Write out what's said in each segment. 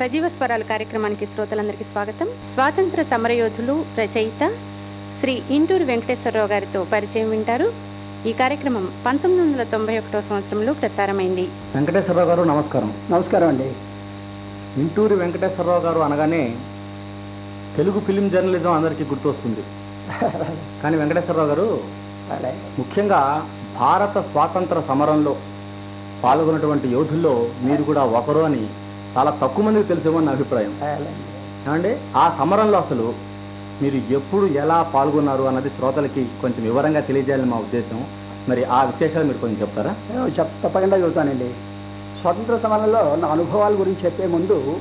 సజీవ స్వరాల కార్యక్రమానికి శ్రోతలందరికీ స్వాగతం. స్వాతంత్ర సమరయోధులు రచయిత శ్రీ ఇంటూరు వెంకటేశ్వరరావు గారితో పరిచయం వింటారు. ఈ కార్యక్రమం పంతొమ్మిది వందల తొంభై ఒకటో సంవత్సరంలో ప్రసారమైంది. వెంకటేశ్వరరావు గారు నమస్కారం. నమస్కారం అండి. ఇంటూరి వెంకటేశ్వరరావు గారు అనగానే తెలుగు ఫిలిం జర్నలిజం అందరికీ గుర్తొస్తుంది. కానీ వెంకటేశ్వరరావు గారు. ముఖ్యంగా భారత స్వాతంత్ర సమరంలో పాల్గొన్నటువంటి యోధుల్లో మీరు కూడా ఒకరు అని చాలా తక్కువ మందికి తెలిసేమో నా అభిప్రాయం. ఏమండి? ఆ సమరంలో అసలు మీరు ఎప్పుడు ఎలా పాల్గొన్నారు అన్నది శ్రోతలకి కొంచెం వివరంగా తెలియజేయాలని మా ఉద్దేశం. మరి ఆ విశేషాలు మీరు కొంచెం చెప్తారా? నేను చెప్ తప్పకుండా చెబుతానండి. స్వతంత్ర సమరంలో నా అనుభవాల గురించి చెప్పే ముందు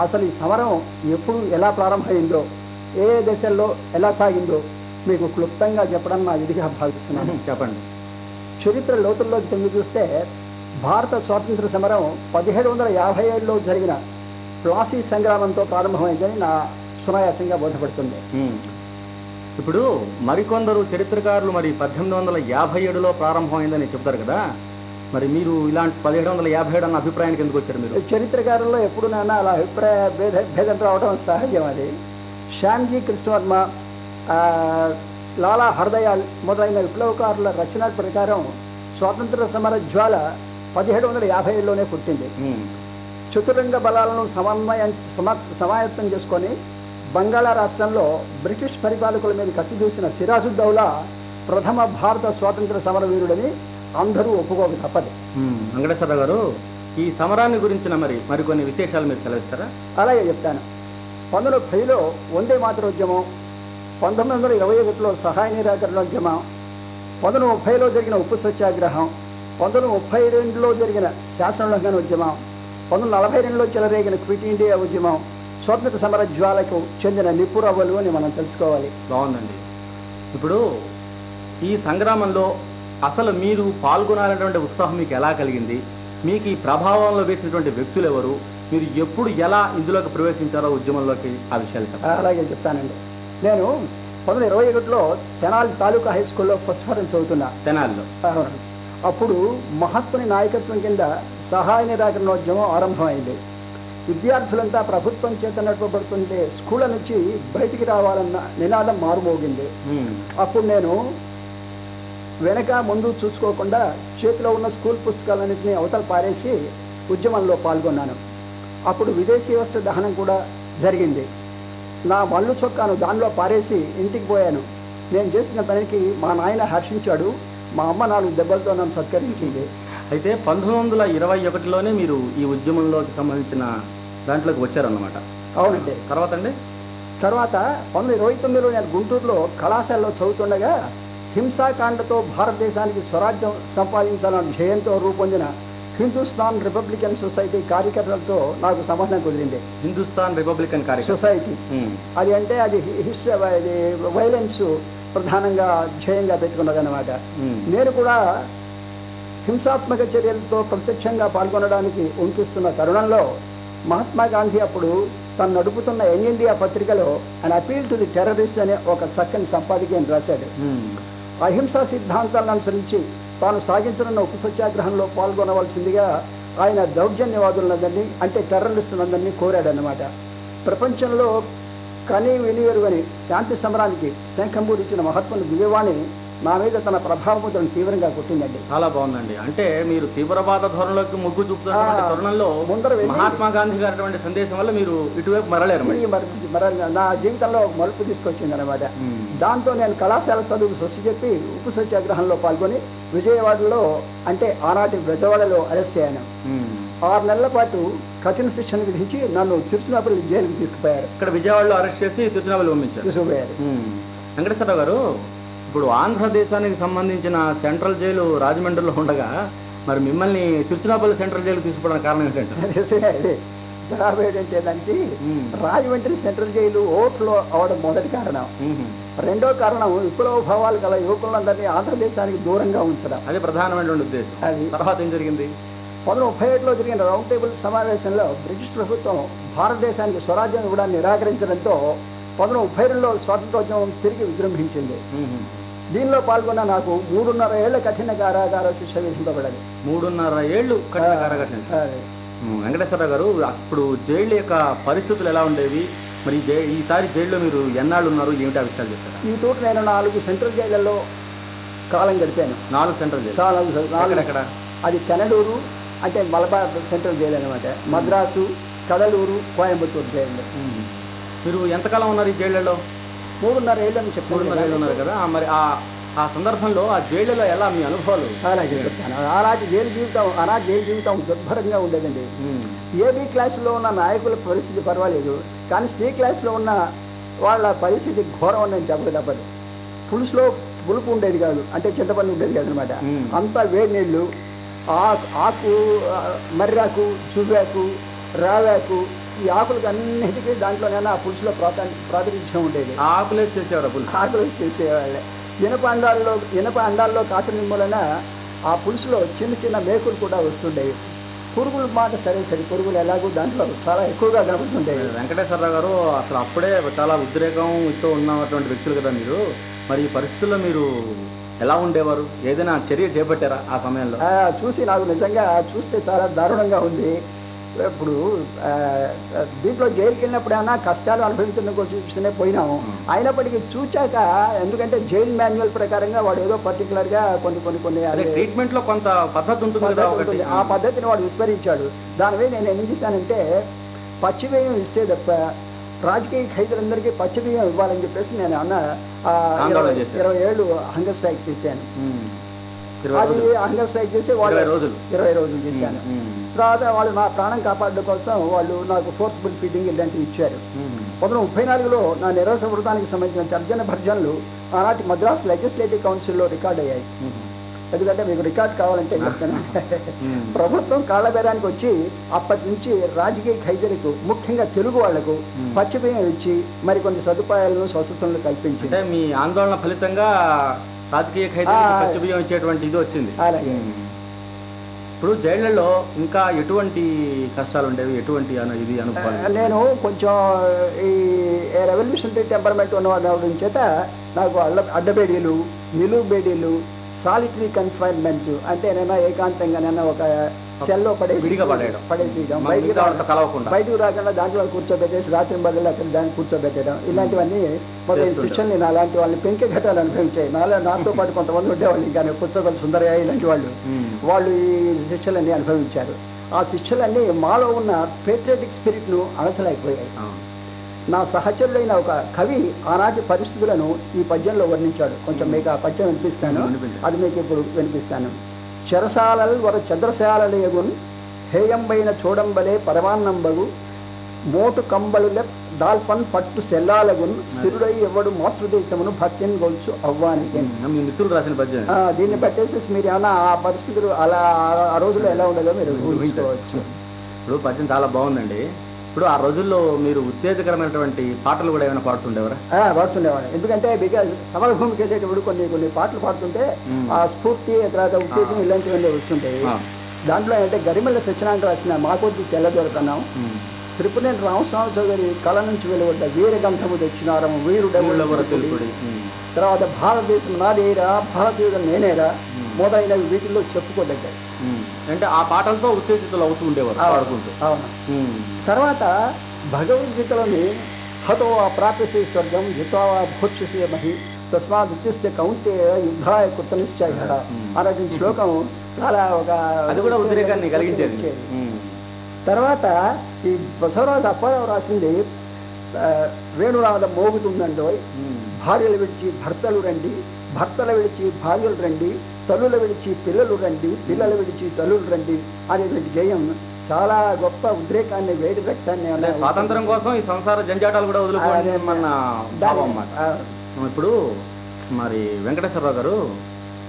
అసలు ఈ సమరం ఎప్పుడు ఎలా ప్రారంభమైందో ఏ దశల్లో ఎలా సాగిందో మీకు క్లుప్తంగా చెప్పడం నా విధిగా భావిస్తున్నాను. చెప్పండి. చరిత్ర లోతుల్లో చెంది చూస్తే భారత స్వాతంత్ర సమరం పదిహేడు వందల యాభై ఏడులో జరిగిన ప్లాసీ సంగ్రామంతో ప్రారంభమైందని నా సునాయాసంగా బోధపడుతుంది. ఇప్పుడు మరికొందరు చరిత్రకారులు మరి పద్దెనిమిది వందల యాభై ఏడులో ప్రారంభమైందని చెప్తారు కదా. మరి మీరు ఇలాంటి పదిహేడు వందల యాభై ఏడు అన్న అభిప్రాయానికి ఎందుకు వచ్చారు మీరు? చరిత్రకారుల్లో ఎప్పుడు నాన్న అలా అభిప్రాయ భేద భేదం రావడం సహజం అది. శ్యామ్జీ కృష్ణవర్మ లాలా హర్దయాల్ మొదలైన విప్లవకారుల రచన ప్రకారం స్వాతంత్ర సమర జ్వాల పదిహేడు వందల యాభై ఏడులోనే పుట్టింది. చతురంగ బలాలను సమన్వయం సమ- సమాయత్తం చేసుకొని బంగాళా రాష్ట్రంలో బ్రిటిష్ పరిపాలకుల మీద కత్తిదూసిన సిరాజుద్దౌలా ప్రథమ భారత స్వాతంత్ర సమరవీరుడని అందరూ ఒప్పుకోక తప్పదు ఉమ్. వెంకటేశ్వరరావు గారు ఈ సమరాన్ని గురించిన మరి మరికొన్ని విశేషాలు మీరు సెలవిస్తారా అలాగే చెప్తాను పంతొమ్మిది ముప్పైలో వందే మాతరోద్యమం పంతొమ్మిది వందల ఇరవై ఒకటిలో సహాయ నిరాకరణోద్యమం పంతొమ్మిది ముప్పైలో జరిగిన ఉప్పు సత్యాగ్రహం పంతొమ్మిది ముప్పై రెండులో జరిగిన శాసనోల్లంఘన ఉద్యమం పంతొమ్మిది నలభై రెండులో చెలరేగిన క్విట్ ఇండియా ఉద్యమం స్వాతంత్ర సమర జ్వాలకు చెందిన నిపురవ్వలు అని మనం తెలుసుకోవాలి. బాగుందండి. ఇప్పుడు ఈ సంగ్రామంలో అసలు మీరు పాల్గొనాలనేటువంటి ఉత్సాహం మీకు ఎలా కలిగింది? మీకు ఈ ప్రభావంలో వేసినటువంటి వ్యక్తులు ఎవరు? మీరు ఎప్పుడు ఎలా ఇందులోకి ప్రవేశించారో ఉద్యమంలోకి ఆ విషయాలు అలాగే చెప్తానండి. నేను పంతొమ్మిది ఇరవై ఒకటిలో తెనాలి తాలూకా హై స్కూల్లో ఫస్ట్ ఫారం చదువుతున్నా. తెనాలిలో. అప్పుడు మహాత్ముని నాయకత్వం కింద సహాయ నిరాకరణోద్యమం ఆరంభమైంది. విద్యార్థులంతా ప్రభుత్వం చేత నడపబడుతుంటే స్కూళ్ళ నుంచి బయటికి రావాలన్న నినాదం మారుమోగింది. అప్పుడు నేను వెనక ముందు చూసుకోకుండా చేతిలో ఉన్న స్కూల్ పుస్తకాలన్నింటినీ అవతల పారేసి ఉద్యమంలో పాల్గొన్నాను. అప్పుడు విదేశీ వస్త్ర దహనం కూడా జరిగింది. నా మల్లు చొక్కాను దానిలో పారేసి ఇంటికి పోయాను. నేను చేసిన పనికి మా నాయన హర్షించాడు. మా అమ్మ నాలుగు దెబ్బలతో నన్ను సత్కరించింది. అయితే పంతొమ్మిది వందల ఇరవై ఒకటిలోనే మీరు ఈ ఉద్యమంలోకి సంబంధించిన దాంట్లోకి వచ్చారన్నమాట. అవునండి. తర్వాత అండి? తర్వాత పంతొమ్మిది ఇరవై తొమ్మిదిలో నేను గుంటూరులో కళాశాలలో చదువుతుండగా హింసాకాండతో భారతదేశానికి స్వరాజ్యం సంపాదించాలన్న ధ్యేయంతో రూపొందిన హిందుస్థాన్ రిపబ్లికన్ సొసైటీ కార్యకర్తలతో నాకు సంబంధం కుదిరింది. Hindustan Republican Society. అది అంటే అది హిస్టరీ వైలెన్స్ ప్రధానంగా ధ్యేయంగా పెట్టుకున్నది అనమాట ఉమ్. నేను కూడా హింసాత్మక చర్యలతో ప్రత్యక్షంగా పాల్గొనడానికి ఉంకిస్తున్న తరుణంలో మహాత్మా గాంధీ అప్పుడు తను నడుపుతున్న యంగ్ ఇండియా పత్రికలో and appeal to the terrorist అనే ఒక చక్కని సంపాదకీయం రాశాడు. అహింసా సిద్ధాంతాలను అనుసరించి తాను సాగించనున్న ఉప్పు సత్యాగ్రహంలో పాల్గొనవలసిందిగా ఆయన దౌర్జన్యవాదులందరినీ అంటే టెర్రరిస్టులందరినీ కోరాడనమాట ప్రపంచంలో కని వినియరుగని శాంతి సమరానికి శంఖంబూరిచ్చిన మహాత్ముని దివ్యవాణి నా మీద తన ప్రభావముద్రను తీవ్రంగా కొట్టిందండి. చాలా బాగుందండి. అంటే మీరు తీవ్రవాద ధోరణిలోకి మొగ్గు చూపుతున్నటువంటి ఆ, తరుణంలో మహాత్మా గాంధీ గారి సందేశం వల్ల మీరు ఇటువైపు మరలేరు నా జీవితంలో మలుపు తీసుకొచ్చింది అనమాట. దాంతో నేను కళాశాల చదువు సొచ్చి చెప్పి ఉప్పు సత్యాగ్రహంలో పాల్గొని విజయవాడలో అంటే ఆనాటి విజయవాడలో అరెస్ట్ అయ్యాను. ఆరు నెలల పాటు కఠిన శిక్షణ విధించి నన్ను తిరుచినప్పుడు జైలుకి తీసుకుపోయారు. ఇక్కడ విజయవాడలో అరెస్ట్ చేసి తిరుచినాపల్లి పంపించారు. తీసుకుపోయారు. వెంకటేశ్వరరావు గారు ఇప్పుడు ఆంధ్రదేశానికి సంబంధించిన సెంట్రల్ జైలు రాజమండ్రిలో ఉండగా మరి మిమ్మల్ని తిరుచినాపల్లి సెంట్రల్ జైలు తీసుకోవడానికి కారణం ఏంటంటే దానికి. రాజమండ్రి సెంట్రల్ జైలు ఓట్లో అవడం మొదటి కారణం. రెండో కారణం విప్లవ భావాలు గల యువకులందరినీ ఆంధ్రదేశానికి దూరంగా ఉంచడం. అదే ప్రధానమైనటువంటి ఉద్దేశం. తర్వాత ఏం జరిగింది? పంతొమ్మిది ముప్పై ఏడులో జరిగిన రౌండ్ టేబుల్ సమావేశంలో బ్రిటిష్ ప్రభుత్వం భారతదేశానికి స్వరాజ్యం కూడా నిరాకరించడంతో పంతొమ్మిది ముప్పై రెండులో స్వాతంత్రోద్యమం తిరిగి విజృంభించింది. దీనిలో పాల్గొన్న నాకు మూడున్నర ఏళ్ళ కఠిన కారాగార శిక్ష విధింపబడదు మూడున్నర ఏళ్ళు వెంకటేశ్వరరావు గారు అప్పుడు జైలు యొక్క పరిస్థితులు ఎలా ఉండేవి? మరి ఈసారి జైల్లో మీరు ఎన్నాళ్ళు ఉన్నారు? ఏమిటి ఆ విషయాలు చెప్తారా ఈ తోట నేను నాలుగు సెంట్రల్ జైళ్ళల్లో కాలం గడిపాను. నాలుగు సెంట్రల్ జైలు నాలుగు అది కనడూరు అంటే మలబార్ సెంట్రల్ జైలు అనమాట మద్రాసు కడలూరు కోయంబత్తూరు జైలు. మీరు ఎంతకాలం ఉన్నారు ఈ జైళ్ళలో? మూడున్నర ఏళ్ళు అని మూడున్నర ఏళ్ళు ఉన్నారు కదా? మరి ఆ ఆ సందర్భంలో ఆ జైళ్ళలో ఎలా మీ అనుభవాలు? అలాగే చెప్తాను జైలు జీవితం ఆనాటి జైలు జీవితం దుర్భరంగా ఉండేదండి. ఏబీ క్లాసులో ఉన్న నాయకుల పరిస్థితి పర్వాలేదు. కానీ సి క్లాసులో ఉన్న వాళ్ళ పరిస్థితి ఘోరం అని నేను చెప్పక తప్పదు పులుసులో పులుపు ఉండేది కాదు. అంటే చింతపండు ఉండేది కాదు అనమాట. అంతా వేడి నీళ్ళు ఆకు ఆకు మర్రాకు చువ్వాకు రావాకు ఈ ఆకులకు అన్నిటికీ దాంట్లోనైనా ఆ పులుసులో ప్రాతినిధ్యం ఉండేది. ఆ ఆకులేసి చేసేవారు పులుసు. ఆకులు చేసేవాళ్ళే. ఇనప అండాల్లో ఇనప అండాల్లో కాచడం ఆ పులుసులో చిన్న చిన్న మేకులు కూడా వస్తుండేవి. పురుగుల మాట సరే సరే పురుగులు ఎలాగో దాంట్లో చాలా ఎక్కువగా కనబడుతుండేవి. వెంకటేశ్వరరావు గారు అసలు అప్పుడే చాలా ఉద్రేకంతో ఉన్నటువంటి వ్యక్తులు కదా మీరు. మరి ఈ పరిస్థితుల్లో మీరు ఎలా ఉండేవారు? ఏదైనా చర్య చేపట్టారా ఆ సమయంలో? చూసి నాకు నిజంగా చూస్తే చాలా దారుణంగా ఉంది. ఇప్పుడు దీంట్లో జైలుకి వెళ్ళినప్పుడైనా కష్టాలు అనుభవించిన చూస్తూనే పోయినాము. అయినప్పటికీ చూచాక ఎందుకంటే జైలు మాన్యువల్ ప్రకారంగా వాడు ఏదో పర్టికులర్గా కొన్ని కొన్ని కొన్ని ట్రీట్మెంట్లో కొంత పద్ధతి ఉంటుంది. ఆ పద్ధతిని వాడు విస్మరించాడు. దాని మీద నేను ఏం చేశానంటే పచ్చిబియ్యం ఇస్తే తప్ప రాజకీయ ఖైదీలందరికీ పచ్చిబియ్యం ఇవ్వాలని చెప్పేసి నేను అన్న ఇరవై ఏళ్ళు హంగర్ స్ట్రైక్ చేశాను అది. హంగర్ స్ట్రైక్ చేసి వాళ్ళు ఇరవై రోజులు. చేశాను తర్వాత వాళ్ళు నా ప్రాణం కాపాడడం కోసం వాళ్ళు నాకు ఫోర్స్ఫుల్ ఫీడింగ్ ఇలాంటివి ఇచ్చారు. పంతొమ్మిది ముప్పై నాలుగులో నా నిరసన వృతానికి సంబంధించిన తర్జన భర్జనలు ఆనాటి మద్రాస్ లెజిస్లేటివ్ కౌన్సిల్లో రికార్డ్ అయ్యాయి. ఎందుకంటే మీకు రికార్డ్ కావాలంటే చెప్తాను. ప్రభుత్వం కాళ్ళబేరానికి వచ్చి అప్పటి నుంచి రాజకీయ ఖైదీలకు ముఖ్యంగా తెలుగు వాళ్ళకు. పచ్చిబియ్యం ఇచ్చి మరికొన్ని సదుపాయాలను స్వస్థతలను కల్పించింది. అంటే మీ ఆందోళన ఫలితంగా రాజకీయ ఖైదీలకు ఇచ్చేటువంటి ఇది వచ్చింది. ఇప్పుడు జైళ్ళలో ఇంకా ఎటువంటి కష్టాలు ఉండేవి? ఎటువంటి ఇది అనుభవాలు? నేను కొంచెం ఈ రెవల్యూషనరీ టెంపర్మెంట్ ఉన్నవాడి చేత నాకు అడ్డ అడ్డబేడీలు నిలువు బేడీలు సాలిటరీ కన్ఫైన్మెంట్ అంటే నేను ఏకాంతంగా నేను ఒక సెల్లో పడేసి విడిగా పడేయడం. పడేసేయడం. బయటికి రాకుండా దాంట్లో కూర్చోబెట్టేసి రాత్రి బదులు అక్కడ దాన్ని కూర్చోబెట్టడం ఇలాంటివన్నీ మొదలైన చేస్తుంటారు. శిక్షల్ని నా లాంటి వాళ్ళని పెంకే ఘటాలు అనుభవించాయి. నాలో నాతో పాటు కొంతమంది ఉండేవాళ్ళు. ఇంకా పుస్తకాలు సుందరయ్య ఇలాంటి వాళ్ళు. వాళ్ళు ఈ శిక్షలన్నీ అనుభవించారు. ఆ శిక్షలన్నీ మాలో ఉన్న పేట్రియటిక్ స్పిరిట్ను అణచలేకపోయాయి ఆ. నా సహచరుడైన ఒక కవి ఆనాటి పరిస్థితులను ఈ పద్యంలో వర్ణించాడు. కొంచెం మీకు ఆ పద్యం వినిపిస్తాను. అది మీకు ఇప్పుడు వినిపిస్తాను. చెరసాలల్ వర చంద్రశాలలేగున్ హేయంబైన చూడంబలే పరమాన్నంబగు మోటు కంబళుల దాల్పన్ పట్టు సెల్లాలగున్ సిరుడై ఎవడు మాతృదేశమును భక్తిని గొలుసు అవ్వానికి. ఉమ్. మీ మిత్రులు రాసిన పద్యం. దీన్ని బట్టేసి మీరు ఏమన్నా ఆ పరిస్థితులు అలా ఆ- రోజుల్లో ఎలా ఉండదో మీరు ఊహించుకోవచ్చు. ఇప్పుడు పద్యం చాలా బాగుందండి. ఇప్పుడు ఆ రోజుల్లో మీరు ఉత్తేజకరమైనటువంటి పాటలు కూడా ఏమైనా పాడుతుండేవారా ఆ, పాడుతుండేవాడు ఎందుకంటే బికాజ్ సమరభూమికి వెళ్ళేటప్పుడు కొన్ని కొన్ని పాటలు పాడుతుంటే. ఆ స్ఫూర్తి తర్వాత ఉత్తేజం. ఇలాంటివన్నీ వస్తుంటాయి. దాంట్లో ఏంటంటే గరిమల్ల సత్యనారాయణ రాసిన మాకొద్ది తెల్లదొరకన్నాం. త్రిపురేని రామస్వామి చౌదరి కళ నుంచి వెలువడ్డ తెచ్చినారము కూడా వీరుడు తెలుపుడి. ఉమ్. తర్వాత భారతదేశం నాదేరా భారతీయుడు నేనేరా. మొదలైనవి వీటిల్లో చెప్పుకోదగ్గాయి ఉమ్. అంటే ఆ పాటలతో ఉత్తేజితులు అవుతూ ఉండేవారు అవును. తర్వాత భగవద్గీతలోని హతో ప్రాప్యసే స్వర్గం యుతావా భోక్షసే మహి తస్మాత్ ఉత్తిస్తే కౌంటే యుద్ధాయ కృతనిశ్చయ Hmm. అనేటువంటి శ్లోకం చాలా ఒక అది కూడా ఉద్రేకాన్ని కలిగించేది. తర్వాత ఈ బసవరాజు అప్పారావు రాసింది వేణునాదం మోగుతుందండో. భార్యలు విడిచి భర్తలు రండి భర్తలు విడిచి భార్యలు రండి తల్లులు విడిచి పిల్లలు రండి పిల్లలు విడిచి తల్లులు రండి అనేటువంటి గేయం చాలా గొప్ప ఉద్రేకాన్ని వేడి రక్తాన్ని అంటే స్వాతంత్రం కోసం ఈ సంసార జంజాటాలు కూడా దాన్ని- ఇప్పుడు మరి వెంకటేశ్వరరావు గారు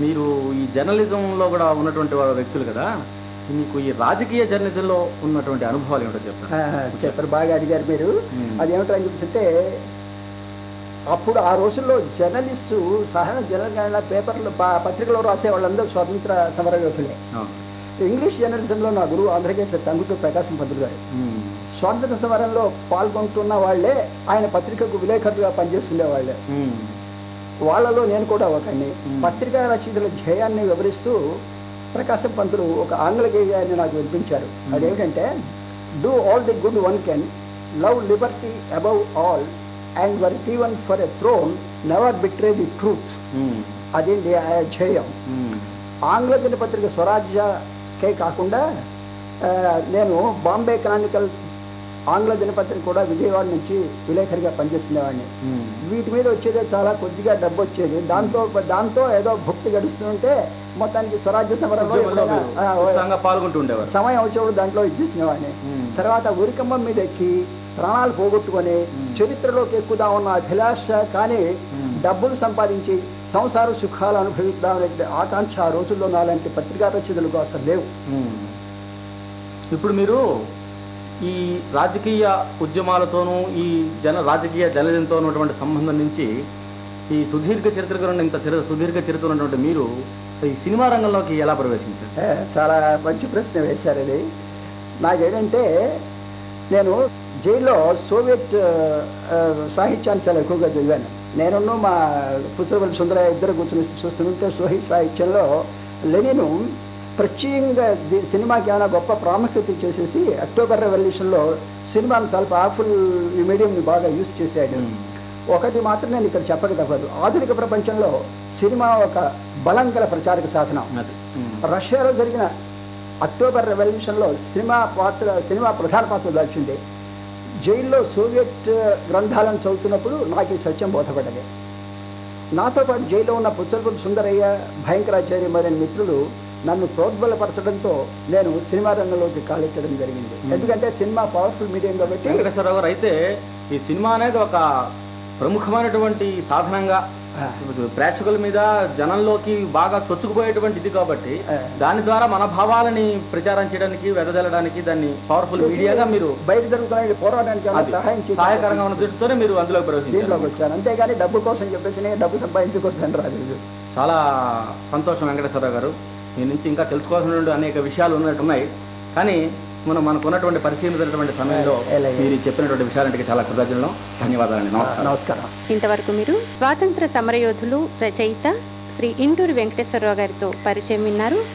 మీరు ఈ జర్నలిజంలో కూడా ఉన్నటువంటి వాళ్ళ వ్యక్తులు కదా మీకు ఈ రాజకీయ జర్నలిజంలో ఉన్నటువంటి అనుభవాలు ఏమిటో చెప్పండి ఆ, చెప్పారు బాగా అడిగారు మీరు. అది ఏమిటో అని చెప్తుంటే అప్పుడు ఆ రోజుల్లో జర్నలిస్టు సహన జనగణన పేపర్లు పత్రికలో రాసే వాళ్ళందరూ స్వతంత్ర సమరయోధులే. ఇంగ్లీష్ జర్నలిజంలో నా గురువు ఆంధ్రకేశ్వర తంగుటూ ప్రకాశం పంతులు గారు. స్వాతంత్ర సమరంలో పాల్గొంటున్న వాళ్ళే ఆయన పత్రికకు విలేకరులుగా పనిచేస్తుండే వాళ్ళే ఉమ్. వాళ్ళలో నేను కూడా ఒకడిని మ్మ్. పత్రికా రచయితల ధ్యేయాన్ని వివరిస్తూ ప్రకాశం పంతులు ఒక ఆంగ్ల గేయాన్ని నాకు వినిపించారు. అదేమిటంటే do all the good one can love liberty above all and war even for a throne never betray the truth అదేంటి ఆ ధ్యేయం? ఉమ్, ఆంగ్ల దినపత్రిక స్వరాజ్యకే కాకుండా నేను బాంబే క్రానికల్ ఆంగ్ల దినపత్రిక కూడా విజయవాడ నుంచి విలేకరిగా పనిచేస్తున్నవాడిని. వీటి మీద వచ్చేదే చాలా కొద్దిగా డబ్బు వచ్చేది దాంతో దాంతో ఏదో భక్తి గడుస్తుంటే మొత్తానికి స్వరాజ్య సమరంలో ఉద్యమంలో ఎప్పుడైనా, మీరు ఆ, ఉత్సాహంగా పాల్గొంటూ ఉండేవారు సమయం వచ్చేప్పుడు దాంట్లో ఇచ్చేసినవాడిని. తర్వాత ఉరికంబం మీద ఎక్కి ప్రాణాలు పోగొట్టుకొని. చరిత్రలోకి ఎక్కుదామన్న అభిలాష కానీ. డబ్బులు సంపాదించి సంసార సుఖాలు అనుభవిద్దామనే ఆకాంక్ష ఆ రోజుల్లో నాలాంటి పత్రికా రచయితలకు అసలు లేవు. ఇప్పుడు మీరు ఈ రాజకీయ ఉద్యమాలతోనూ ఈ జన రాజకీయ జనజంతో ఉన్నటువంటి సంబంధం నుంచి ఈ సుదీర్ఘ చరిత్ర ఇంత సుదీర్ఘ చరిత్ర ఉన్నటువంటి మీరు ఈ సినిమా రంగంలోకి ఎలా ప్రవేశించారు? చాలా మంచి ప్రశ్న వేశారు నాకేంటంటే నేను జైల్లో సోవియట్ సాహిత్యాన్ని చాలా ఎక్కువగా చదివాను. నేనున్న మా పుత్రపల్లి సుందరయ్య ఇద్దరు కూర్చొని చూస్తుంటే సోహిత్ సాహిత్యంలో లెనిను ప్రత్యేకంగా సినిమాకి ఏమైనా గొప్ప ప్రాముఖ్యత చేసేసి అక్టోబర్ రెవల్యూషన్లో సినిమాను చాలా పవర్ఫుల్ ఈ మీడియంని బాగా యూజ్ చేశాడు. ఒకటి మాత్రం నేను ఇక్కడ చెప్పక తప్పదు. ఆధునిక ప్రపంచంలో సినిమా ఒక బలం గల ప్రచారక సాధనం. రష్యాలో జరిగిన అక్టోబర్ రెవల్యూషన్లో సినిమా పాత్ర సినిమా ప్రధాన పాత్ర దాల్చింది. జైల్లో సోవియట్ గ్రంథాలను చదువుతున్నప్పుడు నాకు ఈ సత్యం బోధపడ్డది. నాతో పాటు జైల్లో ఉన్న పుచ్చలపూడి సుందరయ్య భయంకరాచార్య మరిన్ని మిత్రులు నన్ను ప్రోద్బలపరచడంతో నేను సినిమా రంగంలోకి కాలెత్తడం జరిగింది. ఎందుకంటే సినిమా పవర్ఫుల్ మీడియం కాబట్టి వెంకటేశ్వరరావు గారు అయితే ఈ సినిమా అనేది ఒక ప్రముఖమైనటువంటి సాధనంగా ప్రేక్షకుల మీద జనంలోకి బాగా చొచ్చుకుపోయేటువంటి ఇది కాబట్టి. దాని ద్వారా మన భావాలని ప్రచారం చేయడానికి వెదజల్లడానికి దాన్ని పవర్ఫుల్ మీడియాగా మీరు బయట జరుగుతున్న పోరాటానికి సహాయం సహాయకరంగా ఉన్న దృష్టితోనే మీరు అందులోకి దీంట్లోకి ప్రవేశించారు వచ్చాను. అంతేగాని డబ్బు కోసం చెప్పేసి డబ్బు సంపాదించుకోవద్దని రాలేదు చాలా సంతోషం వెంకటేశ్వరరావు గారు. మీ నుంచి ఇంకా తెలుసుకోవాల్సినటువంటి అనేక విషయాలు ఉన్నట్టున్నాయి కానీ మనం మనకు ఉన్నటువంటి పరిశీలించినటువంటి సమయంలో. మీరు చెప్పినటువంటి విషయాలంటే చాలా కృతజ్ఞతలు ధన్యవాదాలండి. నమస్కారం. నమస్కారం. ఇంతవరకు మీరు స్వాతంత్ర సమరయోధులు రచయిత శ్రీ ఇంటూరి వెంకటేశ్వరరావు గారితో పరిచయం విన్నారు.